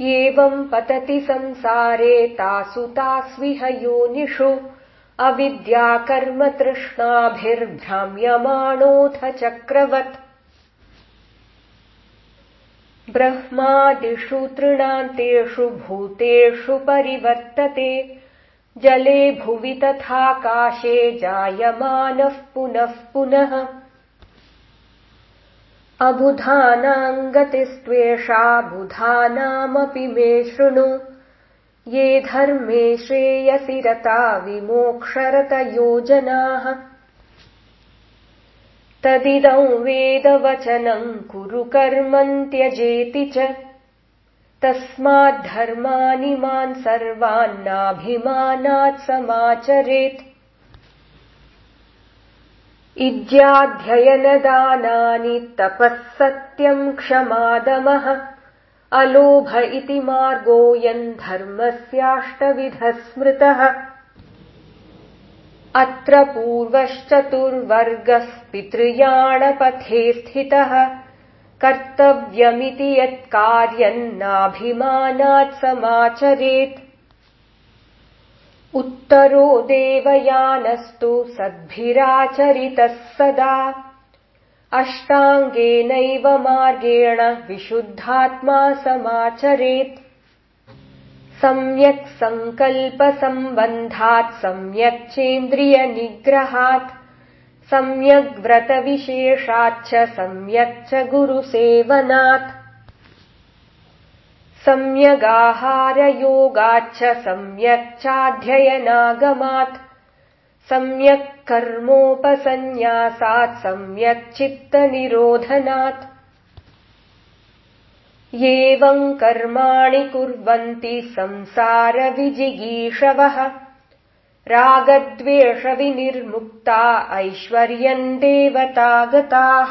एवम् पतति संसारे तासु तास्विह योनिषु। अविद्याकर्मतृष्णाभिर्भ्राम्यमाणोऽथ चक्रवत्। ब्रह्मादिषु तृणान्तेषु भूतेषु परिवर्तते। जले भुवि तथाकाशे जायमानः पुनः पुनः अबुधानाम् गतिस्त्वेषा बुधानामपि मे शृणु। ये धर्मे श्रेयसि रता विमोक्षरतयोजनाः। तदिदं वेदवचनम् कुरु कर्मन्त्यजेति च। तस्माद्धर्मानि मान् सर्वान्नाभिमानात् समाचरेत् इज्याध्ययनदानानि तपः सत्यम् क्षमादमः। अलोभ इति मार्गोऽयम् धर्मस्याष्टविधः स्मृतः अत्र पूर्वश्चतुर्वर्गः पितृयाणपथे स्थितः। कर्तव्यमिति यत्कार्यन्नाभिमानात् समाचरेत् उत्तरो देवयानस्तु सद्भिराचरितः सदा। अष्टाङ्गेनैव मार्गेण विशुद्धात्मा समाचरेत्। सम्यक् सङ्कल्पसम्बन्धात् सम्यक् चेन्द्रियनिग्रहात् सम्यग्व्रतविशेषाच्च सम्यक् च गुरुसेवनात् सम्यगाहारयोगाच्च सम्यक् चाध्ययनागमात् सम्यक् कर्मोपसन्न्यासात् सम्यक् चित्तनिरोधनात् एवम् कर्माणि कुर्वन्ति संसारविजिगीषवः। रागद्वेषविनिर्मुक्ता ऐश्वर्यम् देवतागताः